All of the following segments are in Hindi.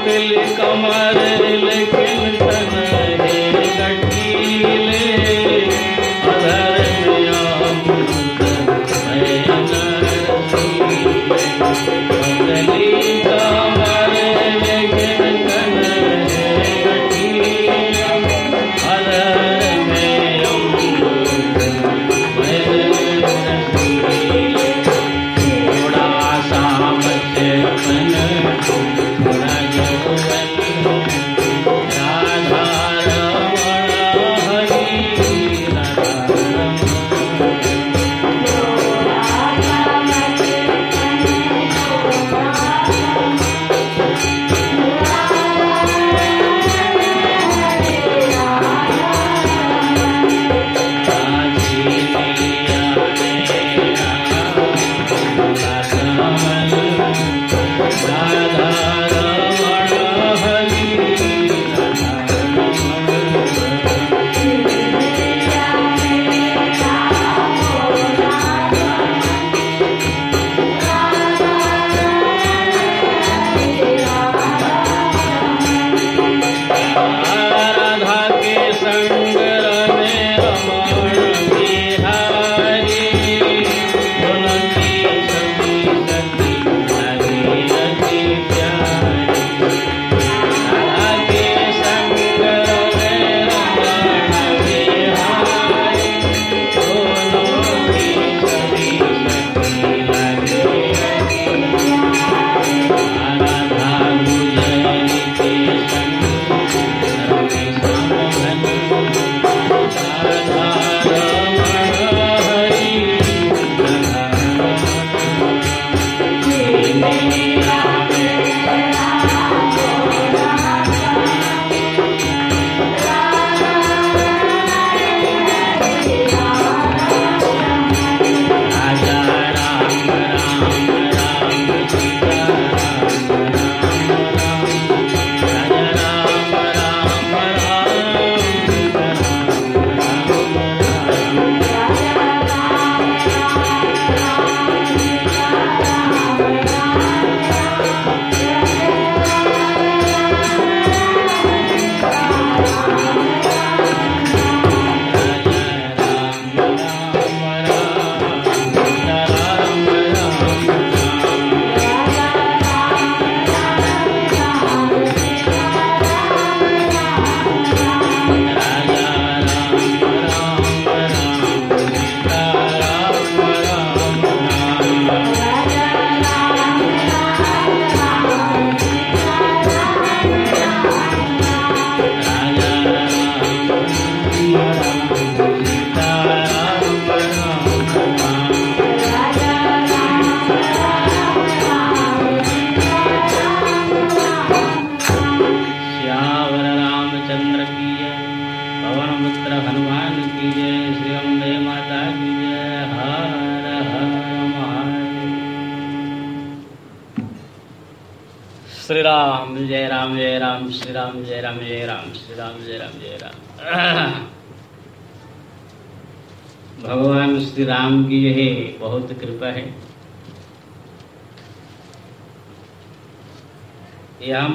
hotel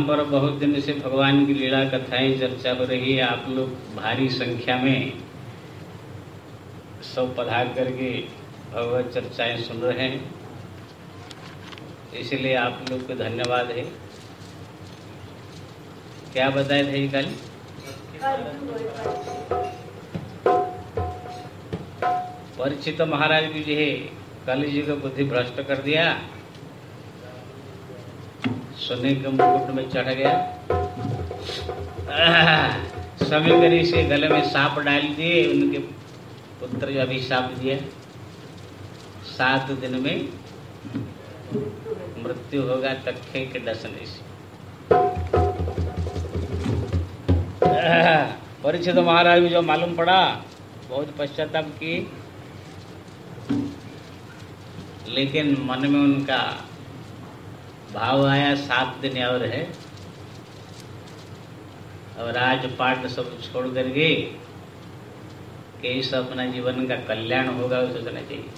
पर बहुत दिन से भगवान की लीला कथाएँ चर्चा हो रही है, आप लोग भारी संख्या में सब पधार करके भगवत चर्चाएँ सुन रहे हैं। इसलिए आप लोग को धन्यवाद है। क्या बताए थे कल? परिचित महाराज जो है। कल जी को बुद्धि भ्रष्ट कर दिया। सोने के मुकुट में चढ़ गया। समय करी से गले में सांप डाल दिए, उनके पुत्र जो अभिशाप दिया सात दिन में मृत्यु होगा तख्ते के डसने से परिचित महाराज को जो मालूम पड़ा, बहुत पश्चाताप की। लेकिन मन में उनका भाव आया सात दिन और है। और राजपाट सब छोड़ करके कि इस अपना जीवन का कल्याण होगा वो सोचना चाहिए।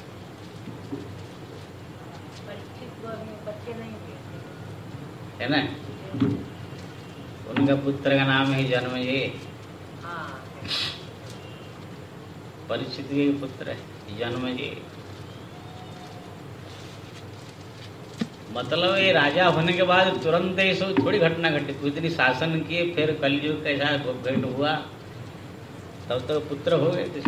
है। ना? उनका पुत्र का नाम है जन्म ये। परिचित के पुत्र है जन्म ये। मतलब ये राजा होने के बाद तुरंत ये सब थोड़ी घटना घटी। कुछ दिन शासन किए फिर कलयुग कैसा भेंट हुआ। तब तो पुत्र हो गए थे।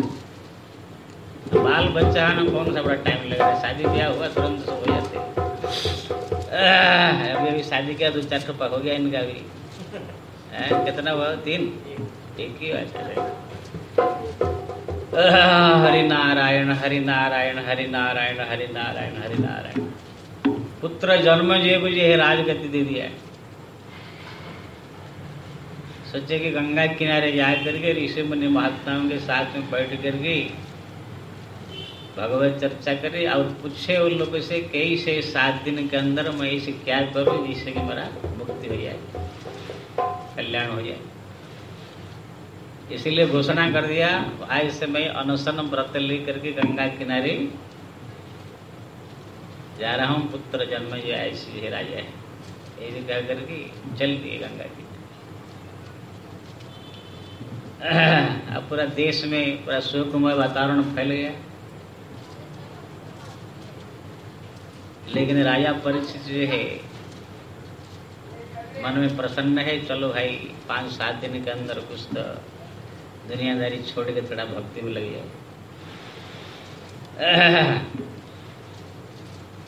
बाल बच्चा है ना कौन सा बड़ा टाइम लग रहा है? शादी ब्याह हुआ तुरंत सब हो। जाते अभी अभी शादी किया दो चार ठोपा हो गया इनका भी। आ, कितना हुआ? तीन? एक ही बात हरि नारायण हरि नारायण हरि नारायण हरि नारायण हरि नारायण पुत्र जन्म जे मुझे है राजगति दे दिया है। सोचे कि गंगा किनारे जा करके ऋषि मुनि महात्माओं के साथ में बैठ करके भगवत चर्चा करे और पूछे उन लोगों से कई से सात दिन के अंदर मैं इसे क्या करूँ जिससे कि मेरा मुक्ति हो जाए, कल्याण हो जाए। इसीलिए घोषणा कर दिया, आज से मैं अनशन व्रत लेकर के गंगा किनारे जा रहा हूँ, पुत्र जन्म जो ऐसी है राजा है। ऐसे कह करके चल दिए गंगा की अब पूरा देश में पूरा सुखमय वातावरण फैल गया। लेकिन राजा परिचित जो है, मन में प्रसन्न है, चलो भाई पाँच सात दिन के अंदर कुछ तो दुनियादारी छोड़ के थोड़ा भक्ति में लग जाओ।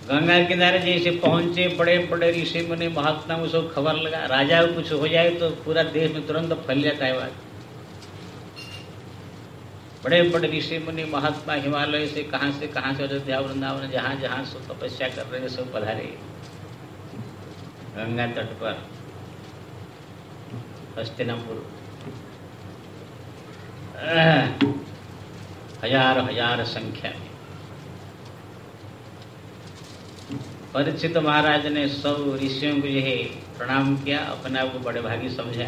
गंगा किनारे जैसे पहुँचे बड़े बड़े ऋषि मुनि, महात्मा उसको खबर लगा। राजा को कुछ हो जाए तो पूरा देश में तुरंत फैल जाता है बात बड़े बड़े ऋषि मुनि, महात्मा, हिमालय से कहाँ से कहाँ से अयोध्या वृंदावन, जहाँ जहाँ सब तपस्या कर रहे हैं, सब पधारे। गंगा तट पर। हस्तिनापुर। हज़ार हज़ार संख्या। परिचित महाराज ने सब ऋषियों को यह प्रणाम किया, अपने आप को बड़े भागी समझा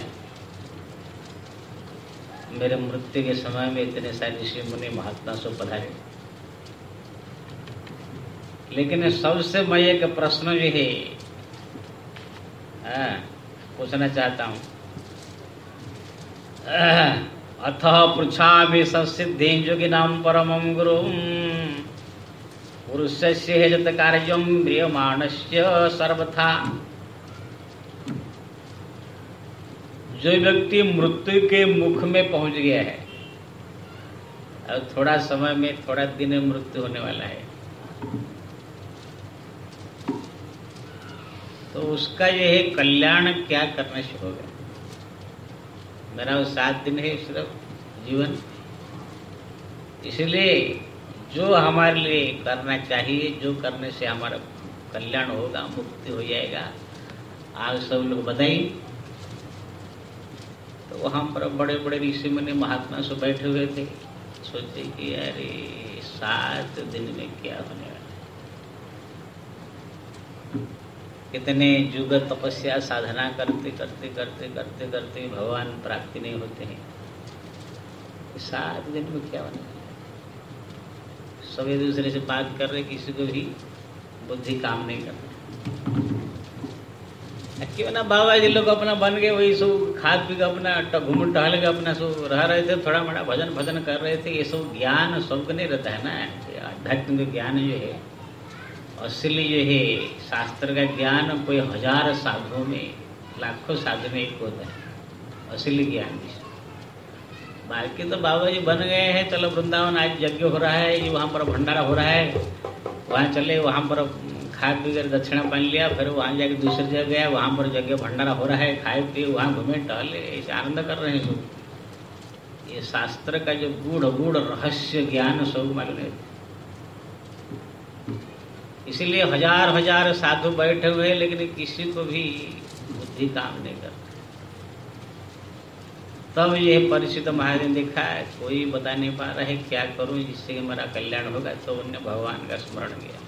मेरे मृत्यु के समय में इतने सारे ऋषि मुनि महात्मा सब पधारे। लेकिन सबसे मैं एक प्रश्न जो है पूछना चाहता हूँ। अथ पृछा भी ससिद्धि जोगी नाम परम गुरु पुरुषस्य हेजत कार्यम म्रियमाणस्य सर्वथा। जो व्यक्ति मृत्यु के मुख में पहुँच गया है और थोड़ा समय में, थोड़ा दिन में मृत्यु होने वाला है। तो उसका यह कल्याण क्या करना शुरू होगा मेरा वो सात दिन है सिर्फ़ जीवन। इसलिए जो हमारे लिए करना चाहिए, जो करने से हमारा कल्याण होगा, मुक्ति हो जाएगा। आज सब लोग बताइए तो वहाँ पर बड़े बड़े ऋषि मुनि महात्मा से बैठे हुए थे। सोचे कि अरे, सात दिन में क्या होने वाला कितने युग तपस्या साधना करते करते करते करते करते भगवान प्राप्ति नहीं होते हैं। सात दिन में क्या बना सब एक दूसरे से बात कर रहे, किसी को भी बुद्धि काम नहीं कर क्यों ना बाबा जी लोग अपना बन गए, वही सब खाद पी के अपना घूम टहल के अपना सब रह रहे थे, थोड़ा मोड़ा भजन भजन कर रहे थे, ये सब ज्ञान सबको नहीं रहता है ना आध्यात्मिक ज्ञान जो है असली जो है, शास्त्र का ज्ञान कोई हज़ार साधुओं में, लाखों साधु में एक होता है असली ज्ञान बाकी तो बाबा जी बन गए हैं, चलो वृंदावन आज यज्ञ हो रहा है, ये वहाँ पर भंडारा हो रहा है। वहाँ चले, वहाँ पर खा पी कर दक्षिणा पहन लिया, फिर वहाँ जाके दूसरी जगह गया, वहाँ पर यज्ञ भंडारा हो रहा है, खाए पिए वहाँ घूमे, टहले, ऐसे आनंद कर रहे हैं सब ये शास्त्र का जो गूढ़ गूढ़ रहस्य ज्ञान सब है इसीलिए हज़ार हज़ार साधु बैठे हुए लेकिन किसी को भी बुद्धि काम नहीं करता। तब ये परिचित महाराज ने देखा, कोई बता नहीं पा रहा है क्या करूँ, जिससे कि मेरा कल्याण होगा तो उन्हें भगवान का स्मरण किया।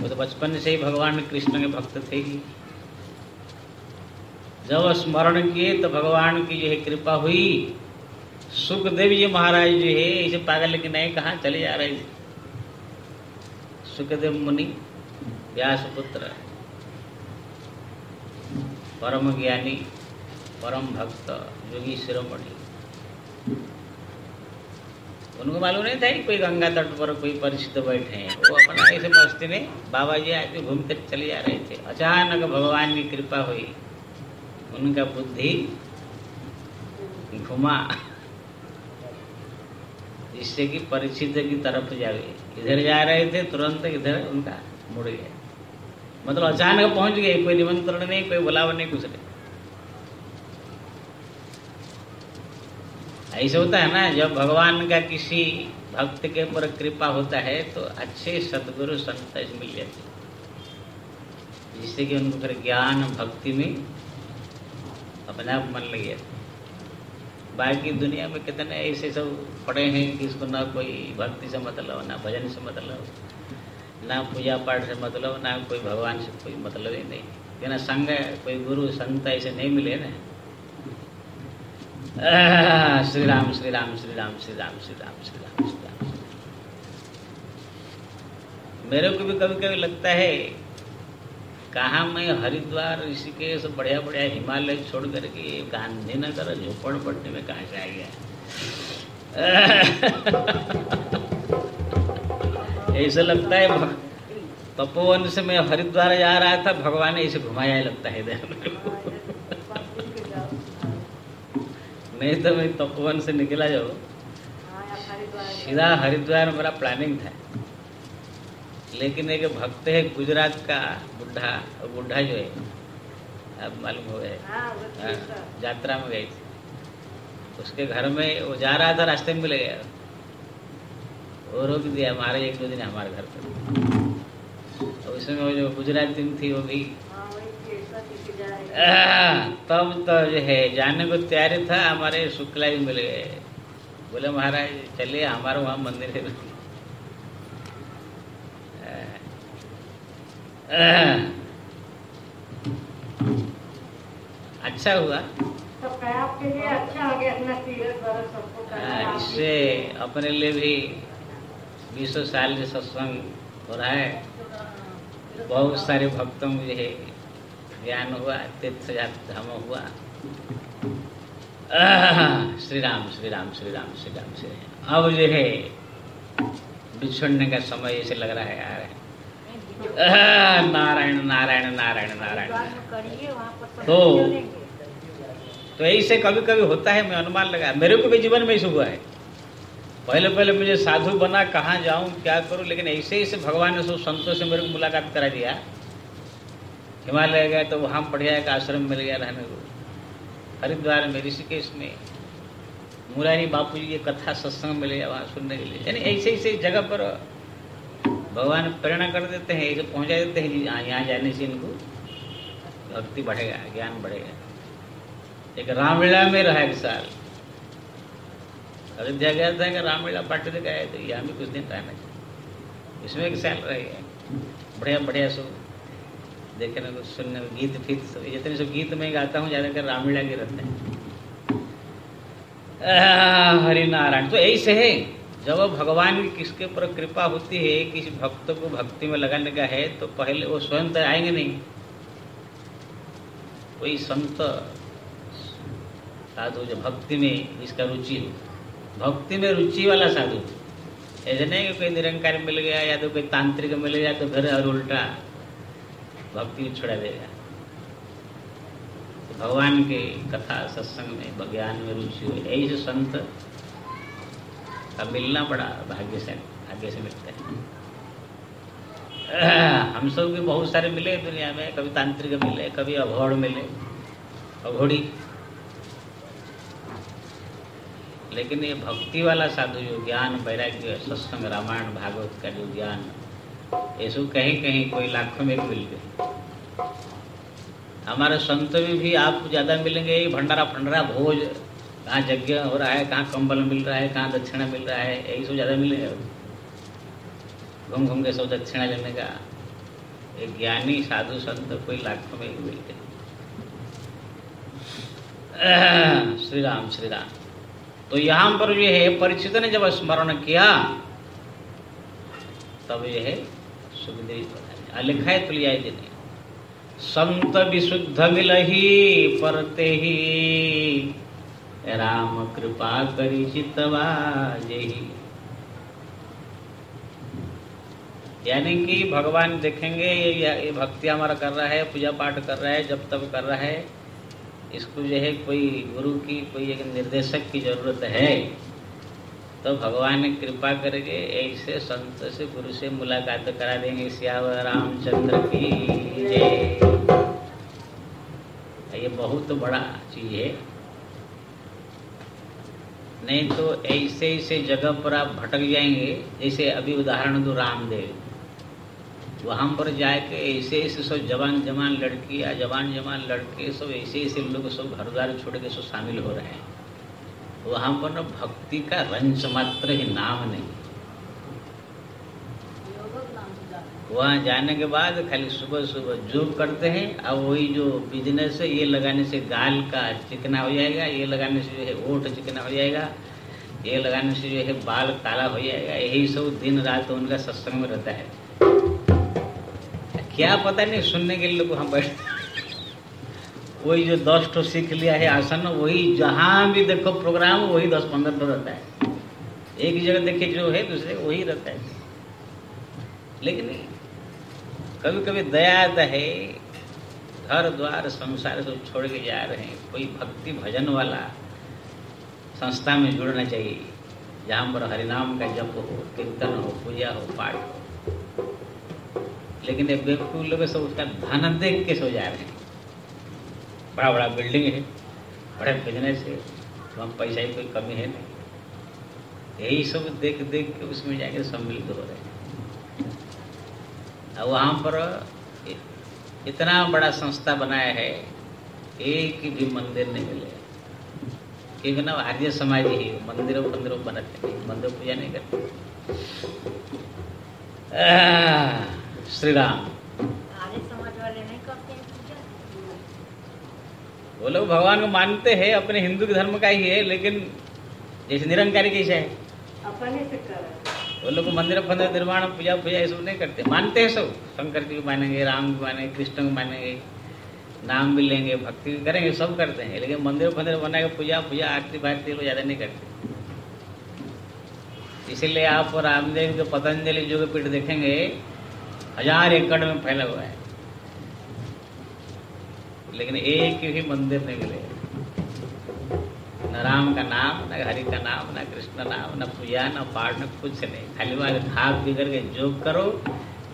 वो तो बचपन से ही भगवान कृष्ण के भक्त थे ही। जब स्मरण किए तो भगवान की जो है कृपा हुई। सुखदेव जी महाराज जो है, इसे पागल के नहीं कहा चले जा रहे सुखदेव मुनि व्यास पुत्र परम ज्ञानी परम भक्त योगी शिरोमणि उनको मालूम नहीं था कि कोई गंगा तट पर कोई परिचित बैठे हैं। वो अपना ऐसे मस्ती में बाबा जी आज घूमते चले जा रहे थे। अचानक भगवान की कृपा हुई। उनका बुद्धि घुमा। जिससे कि परिचित की तरफ़ जावे। इधर जा रहे थे, तुरंत इधर उनका मुड़ गया। मतलब अचानक पहुँच गए। कोई निमंत्रण नहीं, कोई बुलावा नहीं, कुछ नहीं। ऐसे होता है ना, जब भगवान का किसी भक्त के ऊपर कृपा होता है तो अच्छे सदगुरु संत मिल जाते जिससे कि उनको फिर ज्ञान भक्ति में अपने आप मन लग जाते बाकी दुनिया में कितने ऐसे सब पड़े हैं कि इसको ना कोई भक्ति से मतलब ना भजन से मतलब ना पूजा पाठ से मतलब ना कोई भगवान से कोई मतलब ही नहीं। क्यों संग कोई गुरु, संत ऐसे नहीं मिले ना। श्री राम श्री राम श्री राम श्री राम श्री राम श्री राम श्री राम मेरे को भी कभी कभी लगता है, कहा मैं हरिद्वार, ऋषिकेश बढ़िया बढ़िया हिमालय छोड़ करके गांधीनगर झोपड़पट्टी में कहा आ गया? ऐसा लगता है तपोवन से मैं हरिद्वार जा रहा था, भगवान ऐसे घुमाया लगता है इधर। नहीं तो मैं तपोवन से निकला जाओ। सीधा हरिद्वार मेरा प्लानिंग था। लेकिन एक भक्त है गुजरात का बुढ़ा बुढ़ा जो है अब मालूम हो गए हाँ, यात्रा में गई थी। उसके घर में वो जा रहा था रास्ते में मिल गया। वो रोक दिया हमारे एक दो दिन हमारे घर पर उसमें वो जो गुजराती थी वो भी तब तो जो है जाने को तैयारी था हमारे शुक्ला जी मिल गए। बोले महाराज चलिए हमारा वहाँ मंदिर है। अच्छा हुआ। तो आपके लिए अच्छा हो गया इससे अपने लिए भी बीसों साल से सत्संग हो रहा है। बहुत सारे भक्तों में है ज्ञान हुआ, तीर्थ धाम हुआ। श्री राम श्री राम श्री राम श्री राम श्री राम अब जो है, बिछड़ने का समय ऐसे लग रहा है यार नारायण नारायण नारायण नारायण। तो तो ऐसे कभी कभी होता है, मैं अनुमान लगा, मेरे को भी जीवन में ऐसे हुआ है। पहले पहले मुझे साधु बना, कहाँ जाऊँ, क्या करूँ, लेकिन ऐसे ऐसे भगवान ने सब संतों से मेरे को मुलाकात करा दिया। हिमालय गए तो वहाँ बढ़िया एक आश्रम मिल गया रहने को। हरिद्वार में ऋषिकेश में। मुरारी बापू जी की कथा सत्संग मिल वहाँ सुनने के लिए। यानी ऐसे ऐसे जगह पर भगवान प्रेरणा कर देते हैं ऐसे पहुँचा देते हैं हाँ, यहाँ जाने से इनको भक्ति बढ़ेगा ज्ञान बढ़ेगा। एक रामलीला में रहा एक साल। अयोध्या गया था रामलीला पार्टी गए तो यहाँ भी कुछ दिन रहना। चाहिए इसमें एक साल रहे बढ़िया बढ़िया सब देखने को सुनने को गीत फीत सब जितने सब गीत में गाता हूँ ज़्यादातर रामलीला के रहते हैं। हरि नारायण तो ऐसे है, जब भगवान की किसके पर कृपा होती है, किसी भक्त को भक्ति में लगाने का है तो पहले वो स्वयं तो आएँगे नहीं। कोई संत, साधु जो भक्ति में इसका रुचि हो, भक्ति में रुचि वाला साधु, ऐसे नहीं कि कोई निरंकार मिल गया या तो कोई तांत्रिक मिल गया तो घर और उल्टा। भक्ति छोड़ा देगा तो भगवान के कथा सत्संग में विज्ञान में रुचि हो ऐसे संत का मिलना बड़ा भाग्य से भाग्य से मिलता है। हम सब भी बहुत सारे मिले दुनिया में, कभी तांत्रिक मिले, कभी अघोड़ मिले, अघोड़ी। लेकिन ये भक्ति वाला साधु जो ज्ञान, वैराग्य, सत्संग, रामायण, भागवत का जो ज्ञान ये सब कहीं कहीं कोई लाखों में मिल गए। हमारे संत में भी आपको ज़्यादा मिलेंगे यही भंडारा फंडारा भोज, कहाँ यज्ञ हो रहा है, कहाँ कंबल मिल रहा है, कहाँ दक्षिणा मिल रहा है, यही सब ज़्यादा मिलेगा। घूम घूम के सब दक्षिणा लेने का। एक ज्ञानी, साधु संत कोई लाखों में ही मिलते श्री राम श्री राम तो यहाँ पर जो है, परिचित ने जब स्मरण किया, तब यह सुखदेव लिखा है तो लिया जी संत विशुद्ध मिलही, परते ही। राम कृपा करी चितवा यानी कि भगवान देखेंगे, ये ये भक्ति हमारा कर रहा है, पूजा पाठ कर रहा है जब तब कर रहा है। इसको जो है कोई गुरु की, कोई एक निर्देशक की ज़रूरत है। तो भगवान कृपा करके ऐसे संत से गुरु से मुलाकात करा देंगे। श्याव रामचंद्र की जय। ये बहुत बड़ा चीज़ है। नहीं तो ऐसे ऐसे जगह पर आप भटक जाएँगे, जैसे अभी उदाहरण दो रामदेव। वहाँ पर जाके ऐसे ऐसे सब जवान जवान लड़की या जवान जवान लड़के सब ऐसे ऐसे लोग सब घर द्वार छोड़ के सब शामिल हो रहे हैं। वहाँ पर न भक्ति का रंच मात्र ही नाम नहीं। वहाँ जाने के बाद खाली सुबह सुबह जॉब करते हैं और वही जो बिज़नेस है, ये लगाने से गाल का चिकना हो जाएगा, ये लगाने से जो है ओठ चिकना हो जाएगा, ये लगाने से जो है बाल काला हो जाएगा, यही सब दिन रात उनका सत्संग में रहता है। क्या पता नहीं, सुनने के लिए लोग हम बैठ वही जो दस ठो सीख लिया है आसन, वही जहाँ भी देखो प्रोग्राम वही दस पंद्रह ठो रहता है। एक जगह देखे जो है, दूसरे वही रहता है। लेकिन कभी कभी दया आता है, घर द्वार संसार सब छोड़ के जा रहे हैं, कोई भक्ति भजन वाला संस्था में जुड़ना चाहिए। जहाँ पर हरिनाम का जप हो, कीर्तन हो, पूजा हो, पाठ हो। लेकिन बेवकूफ़ लोग सब उसका धन देख के सो जा रहे हैं। बड़ा बड़ा बिल्डिंग है, बड़े बिज़नेस है, वहाँ पैसा की कोई कमी है नहीं। यही सब देख देख के उसमें जाके सम्मिलित हो रहे हैं। और वहाँ पर इतना बड़ा संस्था बनाया है, एक भी मंदिर नहीं मिले। क्योंकि ना आर्य समाज ही मंदिरों मंदिरों बनाते नहीं मंदिर पूजा नहीं करते। श्री राम। आर्य समाज वाले नहीं हैं वो लोग भगवान को मानते हैं अपने हिंदू के धर्म का ही है लेकिन जैसे निरंकारी कैसे है? वो लोग मंदिर फंदिर निर्माण पूजा पूजा ये सब नहीं करते। मानते हैं सब। शंकर जी को मानेंगे राम को मानेंगे कृष्ण को मानेंगे नाम भी लेंगे भक्ति भी करेंगे सब करते हैं। लेकिन मंदिर फंदिर बना के पूजा पूजा आरती भारती लोग ज़्यादा नहीं करते। इसीलिए आप रामदेव के पतंजलि जो पीठ देखेंगे हज़ार एकड़ में फैला हुआ है। लेकिन एक भी मंदिर नहीं मिलेगा न राम का नाम न हरि का नाम न कृष्ण नाम न पूजा न पाठ न कुछ नहीं। खाली वहाँ खा पी करके जोग करो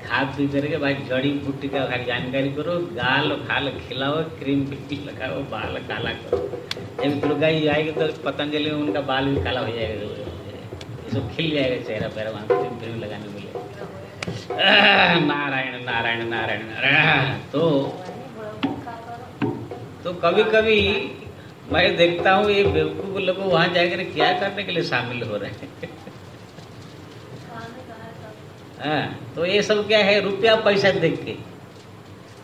खा पी करके भाई जड़ी बूटी का खाली जानकारी करो गाल खाल खिलाओ क्रीम पिट्टी लगाओ बाल काला करो। जब दुर्गा जी आएगी तो पतंजलि में उनका बाल भी काला हो जाएगा। सब खिल जाएगा चेहरा पैरा वहाँ क्रीम क्रीम लगाने मिले। नारायण नारायण नारायण नारायण। तो तो कभी कभी मैं देखता हूँ ये बेवकूफ़ लोग वहाँ जाकर क्या करने के लिए शामिल हो रहे हैं। हाँ, तो ये सब क्या है? रुपया पैसा देख के।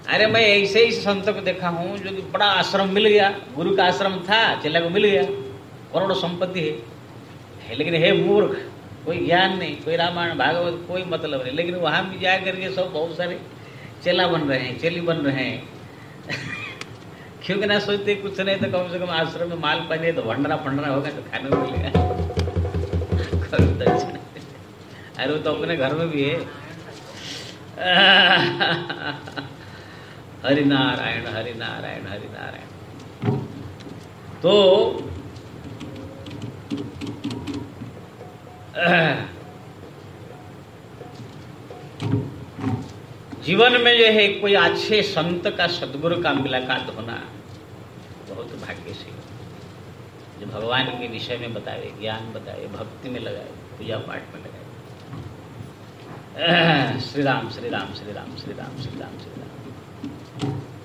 अरे मैं ऐसे ही संत को देखा हूँ जो कि बड़ा आश्रम मिल गया। गुरु का आश्रम था चेला को मिल गया। करोड़ों संपत्ति है, है लेकिन है मूर्ख कोई ज्ञान नहीं कोई रामायण भागवत कोई मतलब नहीं। लेकिन वहाँ भी जा करके सब बहुत सारे चेला बन रहे हैं चेली बन रहे हैं। क्योंकि ना सोचते कुछ नहीं तो कम से कम आश्रम में माल पानी है तो भंडरा फंडरा होगा तो खाने को मिलेगा करो दक्षिणा। अरे वो तो अपने घर में भी है हरि नारायण हरि नारायण हरि नारायण तो जीवन में जो है कोई अच्छे संत का सदगुरु का मुलाकात होना बहुत भाग्य से जो भगवान के विषय में बतावे ज्ञान बतावे भक्ति में लगाए, पूजा पाठ में लगाए। श्री राम श्री राम श्री राम श्री राम श्री राम श्री राम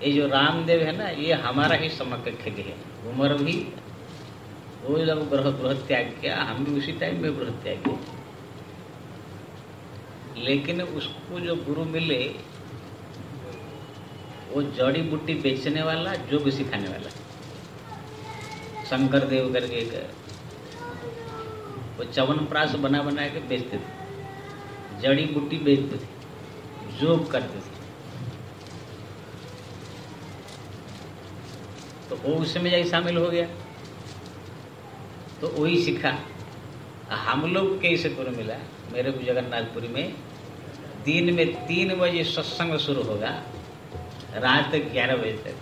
ये जो रामदेव है ना, ये हमारा ही समकक्ष है। उम्र भी, वो जब ग्रह गृह त्याग किया, हम भी उसी टाइम में गृह त्याग किया लेकिन उसको जो गुरु मिले वो जड़ी बूटी बेचने वाला, जो भी सिखाने वाला। शंकर देव करके एक, वो चवन प्राश बना बना के बेचते थे। जड़ी बूटी बेचते थे, जोग करते थे। तो वो उसमें जाके शामिल हो गया। तो वही सीखा। हम लोग कैसे गुरु मिला? मेरे को जगन्नाथपुरी में दिन में तीन बजे सत्संग शुरू होगा। रात तक ग्यारह बजे तक।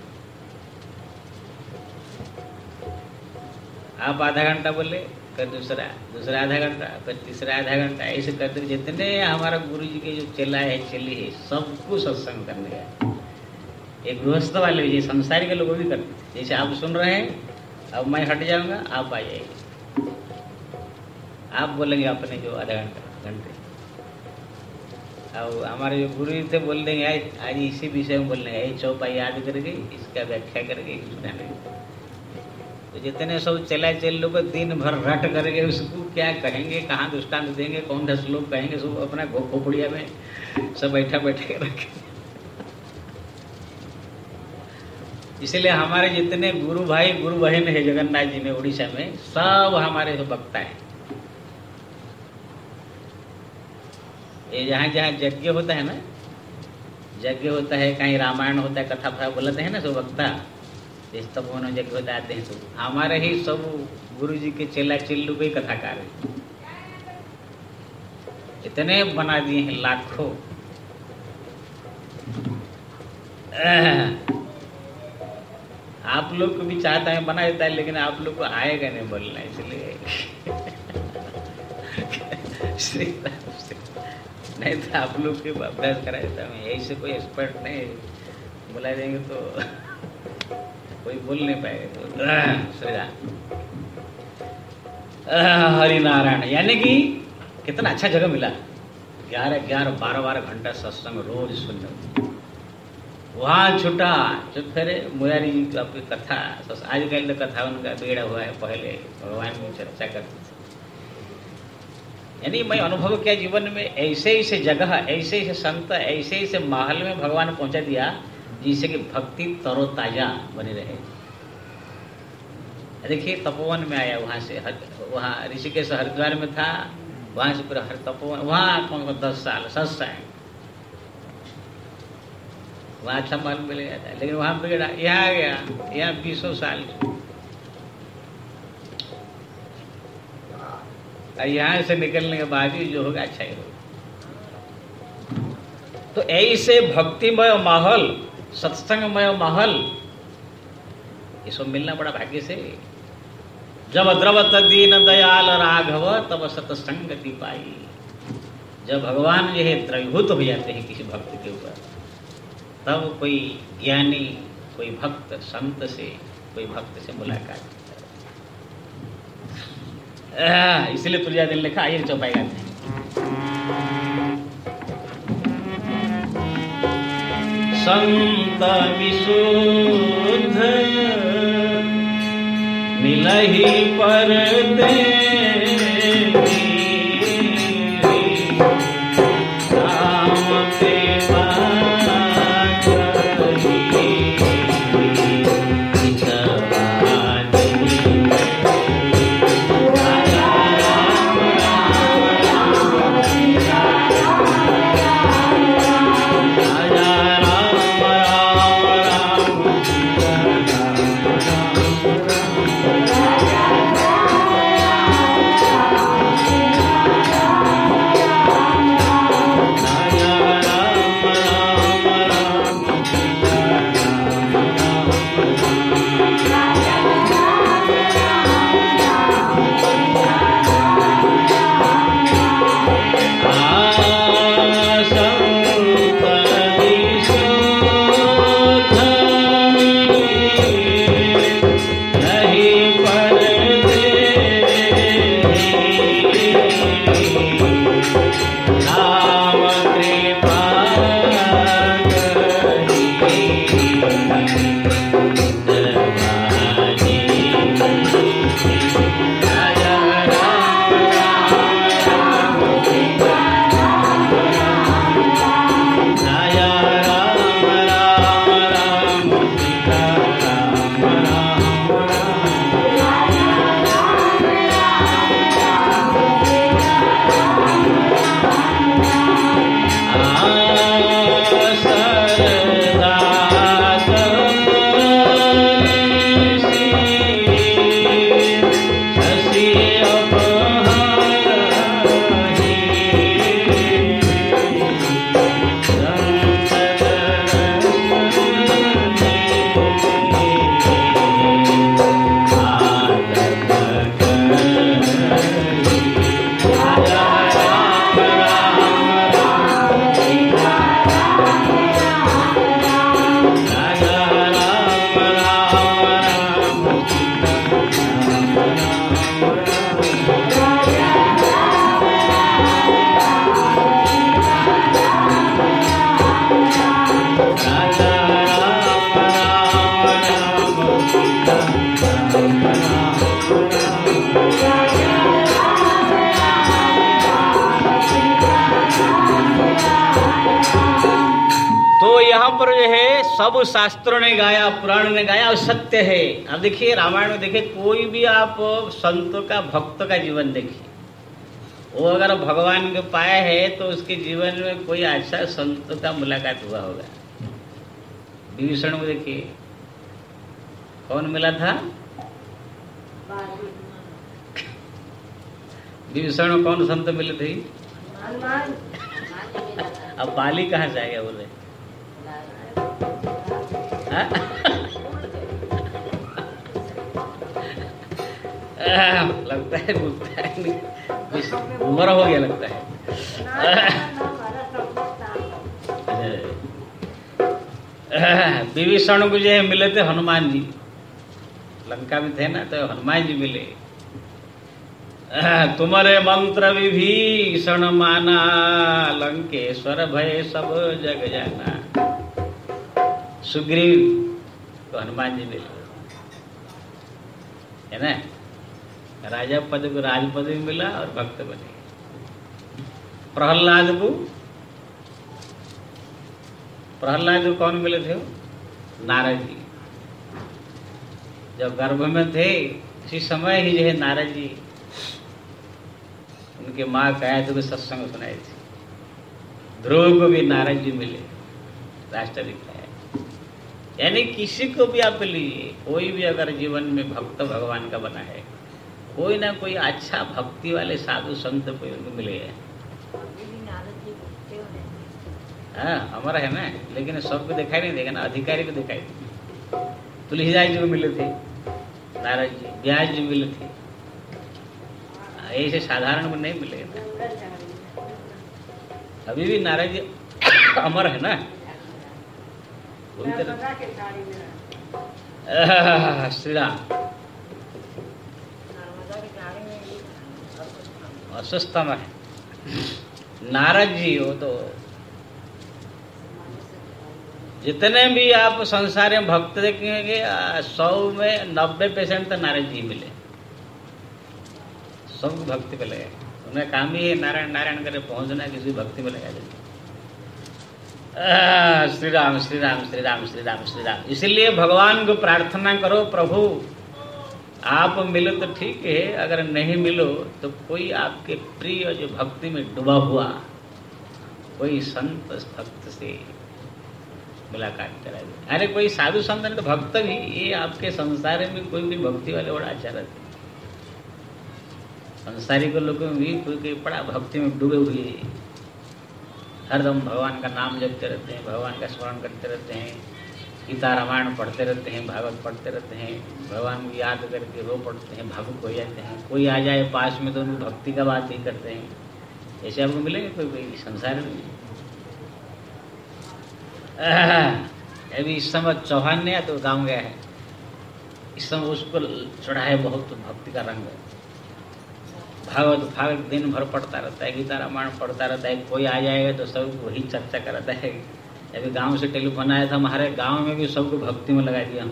आप आधा घंटा बोले, फिर दूसरा दूसरा आधा घंटा, फिर तीसरा आधा घंटा, ऐसे करते जितने हमारा गुरु जी के जो चेला है, चेली है, सबको सत्संग करने का एक गृहस्थ वाले भी संसारी के लोग भी करते जैसे आप सुन रहे हैं, अब मैं हट जाऊँगा, आप आ जाइए। आप बोलेंगे अपने जो आधा घंटा, घंटे। अब हमारे जो गुरु थे बोल देंगे, आज आज इसी विषय में बोल देंगे ये चौपाई याद करके, इसका व्याख्या करके सुनाने तो जितने सब चला चल लोग दिन भर रट करके उसको क्या कहेंगे, कहाँ दृष्टांत देंगे, कौन सा श्लोक कहेंगे, सब अपना खोपड़िया में सब बैठा बैठा के रखे इसलिए हमारे जितने गुरु भाई, गुरु बहन है जगन्नाथ जी में उड़ीसा में, सब हमारे जो वक्ता है। ये जहाँ जहाँ यज्ञ होता है ना, यज्ञ होता है, कहीं रामायण होता है, कथा फथा बोलते हैं ना, सब वक्ता तपोवन में यज्ञ होता आते हैं सब। हमारे ही सब गुरु जी के चेला चिल्लू के कथाकार है। इतने बना दिए हैं लाखों। आप लोग को भी चाहता है बना देता है, लेकिन आप लोग को आएगा नहीं बोलना, इसलिए। नहीं तो आप लोग के अभ्यास करा देता हूँ यही से कोई एक्सपर्ट नहीं बुला देंगे तो कोई बोल नहीं पाएगा तो हरि नारायण यानी कि कितना अच्छा जगह मिला। ग्यारह ग्यारह, बारह बारह घंटा सत्संग रोज सुन सुनने वहाँ छुटा जो फिर मुरारी जी की आपकी कथा तो आजकल तो कथा उनका बेड़ा हुआ है, पहले भगवान की चर्चा करते थे। यानी मैं अनुभव किया जीवन में, ऐसे ऐसे जगह, ऐसे ऐसे संत, ऐसे ऐसे माहौल में भगवान पहुँचा दिया, जिससे कि भक्ति तरोताजा बनी रहे। देखिए, तपोवन में आया, वहाँ से हर, वहाँ ऋषिकेश हरिद्वार में था, वहाँ से पूरा हर तपोवन, वहाँ कौन कौन दस साल, सत साल। वहाँ अच्छा माल मिल गया था, लेकिन वहाँ बिगड़ा, यहाँ आ गया, यहाँ बीसों साल। और यहाँ से निकलने के बाद ही जो होगा अच्छा ही होगा। तो ऐसे भक्तिमय माहौल, सत्संगमय माहौल ये सब मिलना बड़ा भाग्य से। जब द्रवत दीन दयाल राघव, तब सत्संगति पाई। जब भगवान जो है द्रवीभूत हो जाते हैं किसी भक्त के ऊपर, तब कोई ज्ञानी, कोई भक्त संत से, कोई भक्त से मुलाकात। इसलिए तुलजा दिल लिखा आइए चौपाई गाते संत विशुद्ध मिलही पर देवी। सत्य है। अब देखिए, रामायण में देखिए, कोई भी आप संतों का, भक्त का जीवन देखिए। वो अगर भगवान के पाए है तो उसके जीवन में कोई अच्छा संत का मुलाकात हुआ होगा। विभीषण को देखिए। कौन मिला था? विभीषण कौन संत मिले थे? अब बाली कहाँ से बोले? लगता है बुझता है नहीं उम्र हो गया, लगता है। विभीषण को जो मिले थे हनुमान जी। लंका में थे ना तो हनुमान जी मिले। तुम्हारे मंत्र विभीषण माना, लंकेश्वर भय सब जग जाना। सुग्रीव को हनुमान जी मिले। है ना? राजा पद को राज पद भी मिला और भक्त बने। प्रहलाद को प्रहलाद को कौन मिले थे? नारद जी। जब गर्भ में थे इसी समय ही जो है नारद जी उनके माँ कहे थे सत्संग सुनाई थी। ध्रुव को भी नारद जी मिले, राष्ट्र है यानी किसी को भी आप लीजिए, कोई भी अगर जीवन में भक्त भगवान का बना है कोई ना कोई अच्छा भक्ति वाले साधु संत कोई उनको मिले हैं। हाँ हमारा है ना लेकिन सबको दिखाई नहीं देगा ना अधिकारी को दिखाई देगा। तुलसीदास जी को मिले थे नारद जी व्यास जी मिले थे। ऐसे साधारण में नहीं मिले अभी भी नारद जी अमर है ना। श्री राम अस्वस्थ में है। नारद जी हो तो जितने भी आप संसार में भक्त देखेंगे सौ में नब्बे परसेंट तो नारद जी मिले। सब भक्ति पे लगे। उन्हें काम ही है नारायण नारायण करे पहुँचना किसी भक्ति में लगा देते। श्री राम श्री राम श्री राम श्री राम श्री राम इसलिए भगवान को प्रार्थना करो, प्रभु। आप मिलो तो ठीक है, अगर नहीं मिलो तो कोई आपके प्रिय जो भक्ति में डूबा हुआ, कोई संत भक्त से मुलाकात करा दे। अरे कोई साधु संत तो भक्त भी, ये आपके संसार में कोई भी भक्ति वाले बड़ा आचार्य रहते संसारी को लोगों में भी कोई कोई बड़ा भक्ति में डूबे हुए। हरदम भगवान का नाम जपते रहते हैं, भगवान का स्मरण करते रहते हैं। गीता रामायण पढ़ते रहते हैं, भागवत पढ़ते रहते हैं, भगवान को याद करके रो पढ़ते हैं, भावुक हो जाते हैं। कोई आ जाए पास में तो उनको भक्ति का बात ही करते हैं। ऐसे आपको मिलेंगे कोई कोई संसार में? अभी इस समय चौहान ने तो गाँव गया है? इस समय उसको चढ़ा है बहुत भक्ति का रंग। भागवत भागवत दिन भर पढ़ता रहता है, गीता रामायण पढ़ता रहता है। कोई आ जाएगा तो सब वही चर्चा करता है। अभी गाँव से टेलीफोन आया था हमारे गाँव में भी सबको भक्ति में लगा दिया।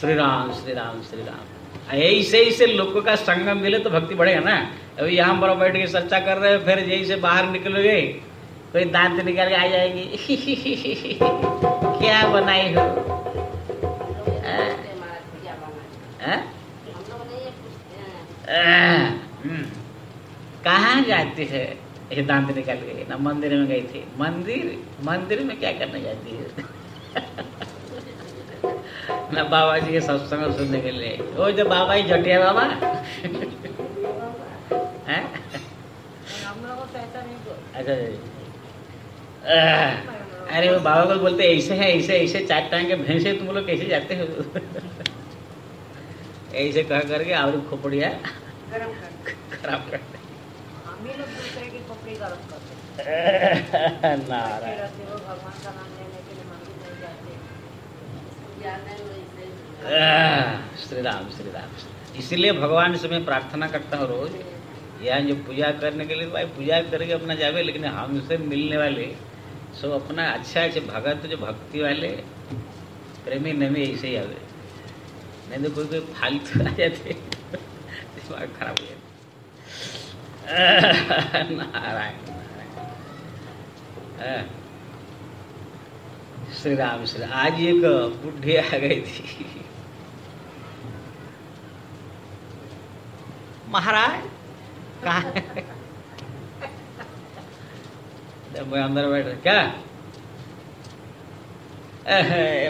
श्री राम श्री राम श्री राम ऐसे ऐसे लोगों का संगम मिले तो भक्ति बढ़ेगा ना। अभी यहाँ पर बैठ के चर्चा कर रहे हो फिर यही से बाहर निकलोगे कोई दांत निकाल के आ जाएगी। क्या बनाई हो। कहाँ जाती है? ये दांत निकाल के ना मंदिर में गई थी। मंदिर मंदिर में क्या करने जाती है? ना बाबा जी के सत्संग सुनने के लिए। वो जो बाबा। ही? झटिया बाबा हैं अच्छा अरे वो बाबा को बोलते ऐसे है ऐसे ऐसे चार टांग के भैंसे तुम लोग कैसे जाते हो? ऐसे कह करके और खोपड़िया खराब करते हम ही लोग दूसरे की खोपड़ी गरम करते हैं। नारायण। भगवान का नाम लेने के लिए मंदिर नहीं जाते श्री राम श्री राम इसलिए भगवान से मैं प्रार्थना करता हूँ रोज। यहाँ जो पूजा करने के लिए भाई पूजा करके अपना जावे लेकिन हमसे मिलने वाले सब अपना अच्छा अच्छे भगत जो भक्ति वाले प्रेमी नमी ऐसे ही आवे। नहीं तो कोई कोई फालतू आ जाते। दिमाग खराब हो जाता। नारायण। श्री राम श्री आज एक बुढ़ी आ गई थी। महाराज, कहा मैं अंदर बैठ क्या?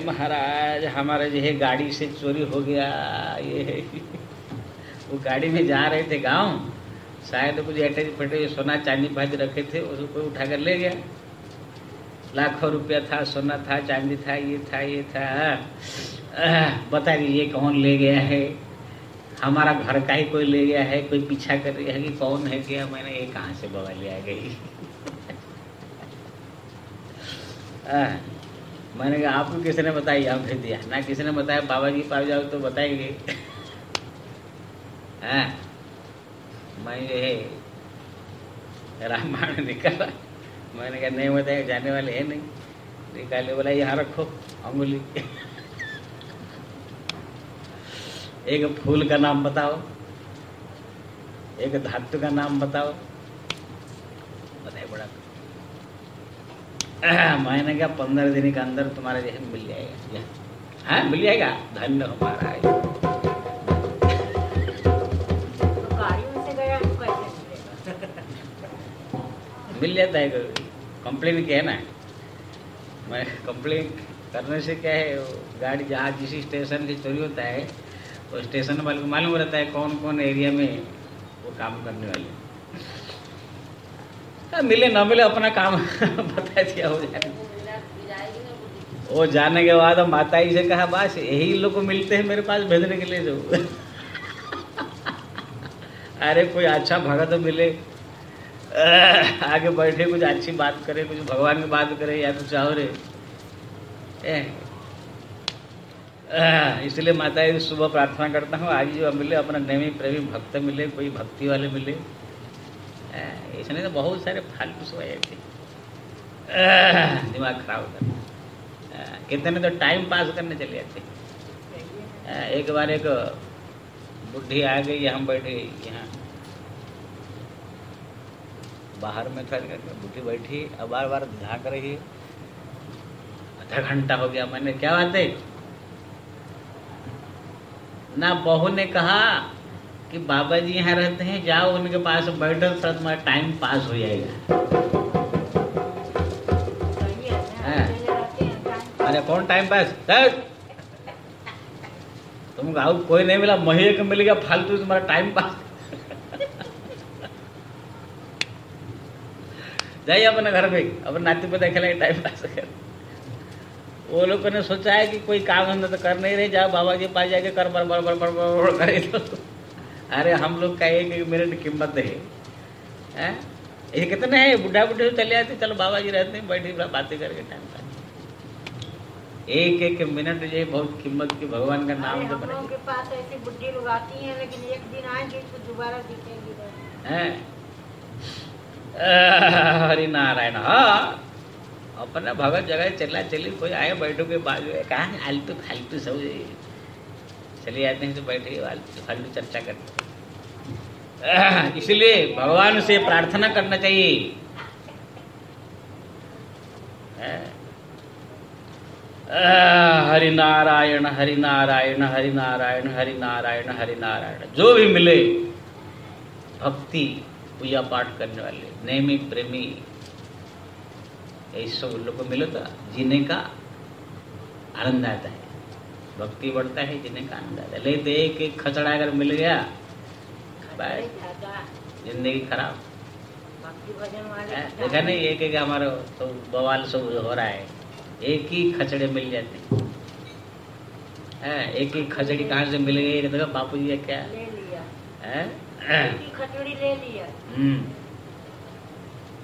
महाराज, हमारे जो है गाड़ी से चोरी हो गया, ये वो गाड़ी में जा रहे थे गाँव। शायद कुछ एटे फटे सोना चांदी फांदी रखे थे उसको कोई उठा कर ले गया। लाखों रुपया था, सोना था, चांदी था, ये था ये था। बता बताइए ये कौन ले गया है। हमारा घर का ही कोई ले गया है, कोई पीछा कर रही है कि कौन है क्या? मैंने ये कहाँ से बगल ले आ गई? मैंने कहा, आपको किसी ने बताई हम भेज दिया। ना किसी ने बताया, बाबा जी पास जाओ तो बताएँगे। मैं ये है। रामायण निकाला। मैंने कहा, नहीं बताया जाने वाले है नहीं। निकाले, बोला, यहाँ रखो अंगुली। एक फूल का नाम बताओ। एक धातु का नाम बताओ। बताए बड़ा मैंने कहा, पंद्रह दिन के अंदर तुम्हारा जो है मिल जाएगा। हाँ मिल जाएगा? धन्य हो मिल जाता है कंप्लेन किया है ना? मैं कंप्लेन करने से क्या है गाड़ी जहाँ जिस स्टेशन से चोरी होता है वो स्टेशन वाले को मालूम रहता है कौन कौन एरिया में वो काम करने वाले। हाँ, मिले ना मिले अपना काम बता दिया हो जाए। वो जाने के बाद माता जी से कहा बस यही लोग मिलते हैं मेरे पास भेजने के लिए जो। अरे कोई अच्छा भगत मिले आगे बैठे कुछ अच्छी बात करे, कुछ भगवान की बात करे या कुछ और इसलिए माता जी सुबह प्रार्थना करता हूँ। आज जो मिले, अपना नवी प्रेमी भक्त मिले, कोई भक्ति वाले मिले। इसने तो बहुत सारे फालतू सोए थे। दिमाग खराब कर कितने तो टाइम पास करने चले जाते एक बार एक बुढ़ी आ गई हम बैठे, यहाँ। बाहर में था बुढ़ी बैठी, अब बार बार झाँक रही। आधा घंटा हो गया, मैंने क्या बात है? ना, बहू ने कहा कि बाबा जी यहाँ रहते हैं, जाओ, उनके पास बैठो थोड़ा तुम्हारा टाइम पास हो जाएगा। है। अरे, कौन टाइम पास हट! तुम गाँव कोई नहीं मिला महीने को मिल गया, फालतू तुम्हारा टाइम पास जाइए अपने घर पे अपने नाती पे देख लेंगे टाइम पास कर। वो लोगों ने सोचा है कि कोई काम धंधा तो कर नहीं रहे जाओ बाबा जी के पास जाके कर बर बर बर बर बर बर करे तो। अरे हम लोग का एक मिनट कीमत है हैं? ये कितने हैं? बुढ़ा बुढ़े चले आते चलो बाबा जी रहते हैं बैठे बातें करके टाइम पास एक एक मिनट है बहुत कीमत की भगवान का नाम लोगों बने। के पास ऐसी बुद्धि लोग आती हैं लेकिन एक दिन आएँगे तो दोबारा दिखेंगे। हैं? हरि नारायण हाँ। अपने भगत जगह चला चली कोई आए बैठो के बाजू कहा आलतू फालतू सब चले जाते हैं तो बैठे फालतू फालतू चर्चा करते इसलिए भगवान से प्रार्थना करना चाहिए। हरि नारायण हरि नारायण हरि नारायण हरि नारायण हरि नारायण जो भी मिले, भक्ति पूजा पाठ करने वाले नियमित प्रेमी ऐसे सब लोग को मिले तो जीने का आनंद आता है। भक्ति बढ़ता है जीने का आनंद आता है। लेकिन एक एक खचड़ा अगर मिल गया ज़िंदगी खराब। देखा नहीं एक एक हमारा तो बवाल सब हो रहा है। एक ही खचड़े मिल जाते हैं। हैं, एक ही खचड़ी कहाँ से मिल गई? देखा बापू जी क्या? है? की खचड़ी ले लिया हम्म।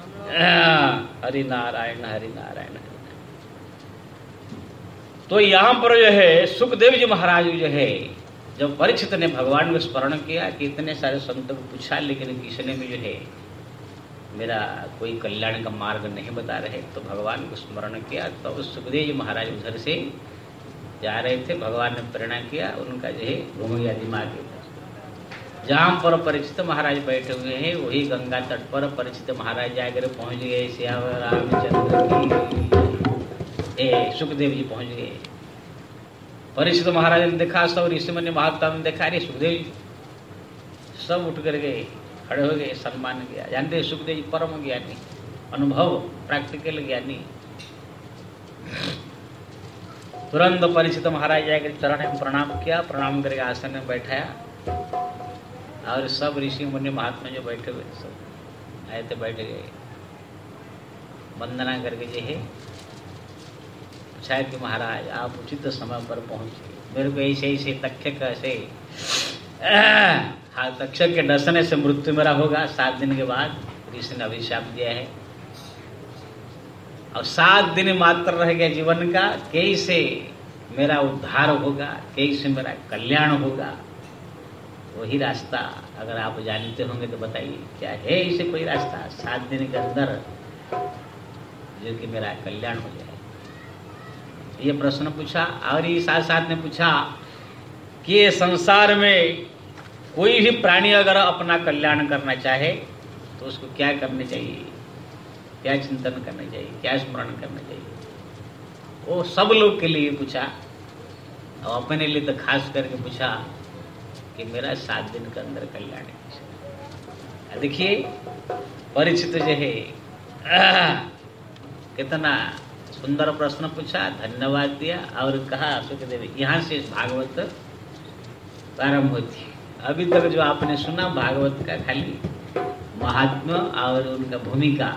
हम लोग हरि नारायण हरि नारायण तो यहाँ पर जो है सुखदेव जी महाराज जो है जब परीक्षित ने भगवान को स्मरण किया कि इतने सारे संतों को पूछा लेकिन किसने भी जो है मेरा कोई कल्याण का मार्ग नहीं बता रहे तो भगवान को स्मरण किया तो सुखदेव जी महाराज उधर से जा रहे थे भगवान ने प्रेरणा किया उनका जो है घूम गया दिमाग जहाँ पर परिचित महाराज बैठे हुए हैं, वही गंगा तट पर परिचित महाराज जाकर पहुँच गए, श्याम रामचंद्र सुखदेव जी पहुँच गए। परिचित महाराज ने देखा, सब ऋषि मुनि महात्मा ने देखा, अरे सुखदेव जी। सब उठ कर गए, खड़े हो गए, सम्मान किया। जानते सुखदेव जी परम ज्ञानी, अनुभव प्रैक्टिकल ज्ञानी। तुरंत परिचित महाराज जाकर चरण प्रणाम किया, प्रणाम करके आसन में बैठाया। और सब ऋषि मुनि महात्मा जो बैठे हुए सब आए थे, बैठ गए। वंदना करके जो है। पूछा कि महाराज, आप उचित समय पर पहुँचे। मेरे को ऐसे ऐसे तक्षक ऐसे हाँ तक्षक के दर्शन से मृत्यु मेरा होगा। सात दिन के बाद ऋषि ने अभिशाप दिया है। और सात दिन मात्र रह गया जीवन का। कैसे मेरा उद्धार होगा? कैसे मेरा कल्याण होगा? वही रास्ता। अगर आप जानते होंगे तो बताइए, क्या है इसे कोई रास्ता? सात दिन के अंदर जो कि मेरा कल्याण हो जाए। ये प्रश्न पूछा, और ये साथ साथ ने पूछा कि संसार में कोई भी प्राणी अगर अपना कल्याण करना चाहे तो उसको क्या करना चाहिए? क्या चिंतन करना चाहिए? क्या स्मरण करना चाहिए? वो सब लोग के लिए पूछा, और अपने लिए तो खास करके पूछा कि मेरा सात दिन के अंदर कल्याण है। देखिए, परिचित जो है कितना सुंदर प्रश्न पूछा, धन्यवाद दिया और कहा, सुखदेव, यहाँ से भागवत प्रारंभ होती अभी तक जो आपने सुना भागवत का खाली महात्मा और उनका भूमिका,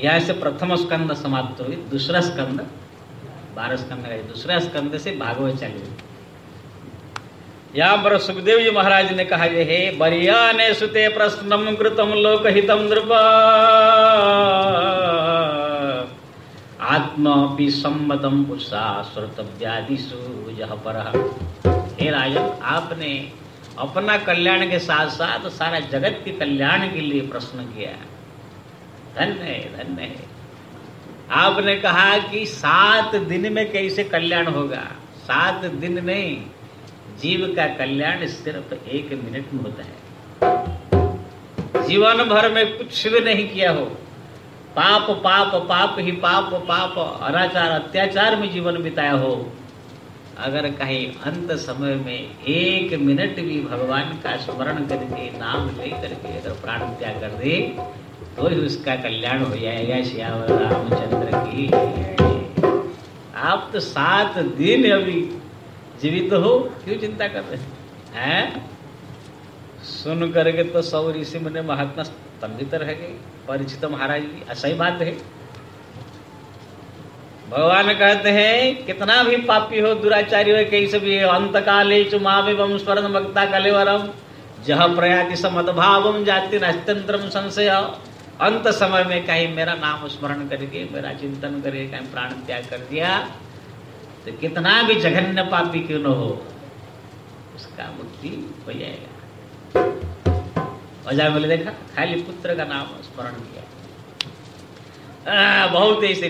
यहाँ से प्रथम स्कंद समाप्त हुई, दूसरा स्कंद, बारह स्कंद दूसरा स्कंद से भागवत चली यहाँ पर सुखदेव जी महाराज ने कहा, ये हे बरिया ने सुते प्रश्नम कृतम लोकहितम नृप। आत्मा सम्मतम पुषा श्रोतव्यादिशु यह पर। हे राजन, आपने अपना कल्याण के साथ साथ सारा जगत के कल्याण के लिए प्रश्न किया धन्य है धन्य है। आपने कहा कि सात दिन में कैसे कल्याण होगा? सात दिन नहीं जीव का कल्याण सिर्फ़ एक मिनट में होता है। जीवन भर में कुछ भी नहीं किया हो। पाप पाप पाप ही पाप पाप, अनाचार, अत्याचार में जीवन बिताया हो। अगर कहीं अंत समय में एक मिनट भी भगवान का स्मरण करके नाम ले करके अगर प्राण त्याग कर दे तो ही उसका कल्याण हो जाएगा श्याम रामचंद्र की। आप तो सात दिन अभी जीवित हो, क्यों चिंता कर रहे हैं? सुन करके तो सौ ऋषि मुनि महात्मा स्तंभित रह गए। परिचित महाराज जी, ऐसा ही बात है। भगवान कहते हैं, कितना भी पापी हो, दुराचारी हो कैसे भी अंत काले चुमाविवम स्वर्ण भक्ता कलेवरम। जह प्रयाति समदभावम जाति नस्तंत्रम संशय। अंत समय में कहीं मेरा नाम स्मरण करके, मेरा चिंतन करके, कहीं प्राण त्याग कर दिया। तो कितना भी जघन्य पापी क्यों न हो, उसका मुक्ति हो जाएगा। अजा बोले, देखा, खाली पुत्र का नाम स्मरण किया। बहुत ऐसे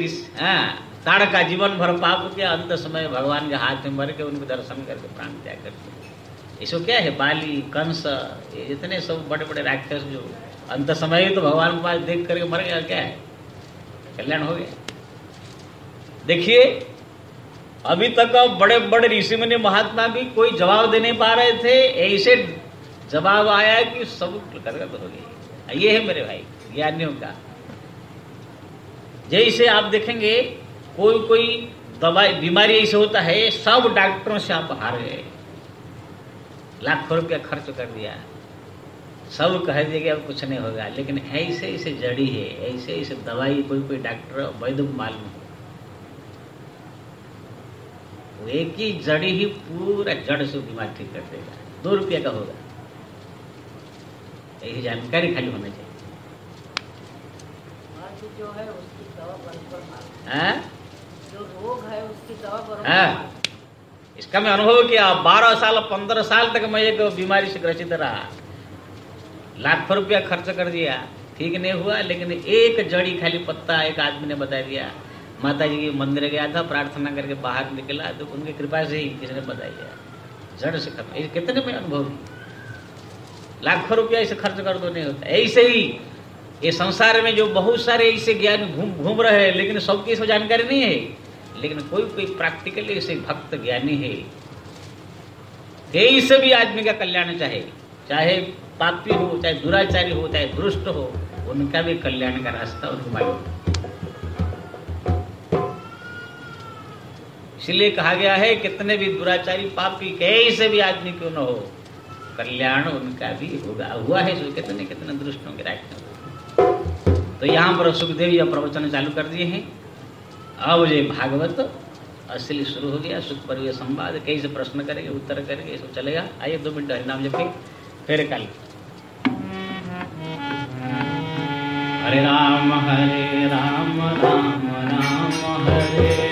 ताड़ का जीवन भर पाप किया, अंत समय भगवान के हाथ में मर के उनको दर्शन करके प्राण त्याग करके इसको क्या है, बाली, कंस इतने सब बड़े बड़े राक्षस जो अंत समय तो भगवान के पास देख करके मर गया, क्या है? कल्याण हो गया। देखिए अभी तक बड़े बड़े ऋषि मुनि महात्मा भी कोई जवाब दे नहीं पा रहे थे। ऐसे जवाब आया कि सब करगत हो गई ये है मेरे भाई, ज्ञानियों का। जैसे आप देखेंगे, कोई कोई दवाई, बीमारी ऐसे होता है, सब डॉक्टरों से आप हार गए। लाखों रुपया खर्च कर दिया। सब कह दिया कि अब कुछ नहीं होगा, लेकिन ऐसे ऐसे जड़ी है, ऐसे ऐसे दवाई कोई कोई डॉक्टर, वैद्य मालूम एक ही जड़ी ही पूरा जड़ से बीमार ठीक कर देगा। दो रुपया का होगा। यही जानकारी खाली होना चाहिए। जो है उसकी दवा हाँ? जो रोग है उसकी दवा हाँ। इसका मैं अनुभव किया बारह साल पंद्रह साल तक मैं एक बीमारी से ग्रसित रहा। लाखों रुपया खर्च कर दिया। ठीक नहीं हुआ लेकिन एक जड़ी खाली पत्ता एक आदमी ने बता दिया। माता जी के मंदिर गया था, प्रार्थना करके बाहर निकला तो उनकी कृपा से ही किसी ने दिया जड़ से खत्म। कितने में अनुभव लाखों रुपया ऐसे खर्च कर दो नहीं होता। ऐसे ही ये संसार में जो बहुत सारे ऐसे ज्ञान घूम घूम रहे हैं, लेकिन सबकी इसमें जानकारी नहीं है। लेकिन कोई कोई प्रैक्टिकली ऐसे भक्त ज्ञानी है। कहीं से भी आदमी का कल्याण चाहे चाहे पापी हो, चाहे दुराचारी हो, चाहे दुष्ट हो, उनका भी कल्याण का रास्ता उनको मालूम इसलिए कहा गया है, कितने भी दुराचारी पापी कैसे भी आदमी क्यों न हो? कल्याण उनका भी होगा, हुआ है सो कितने कितने दुष्टों के राज तो यहाँ पर सुखदेव यह प्रवचन चालू कर दिए हैं। अब ये भागवत असली शुरू हो गया, सुख पर संवाद कैसे प्रश्न करेंगे, उत्तर करेंगे ये सब चलेगा। आइए दो मिनट हरिनाम जब फिर कल। हरे राम हरे राम राम राम, हरे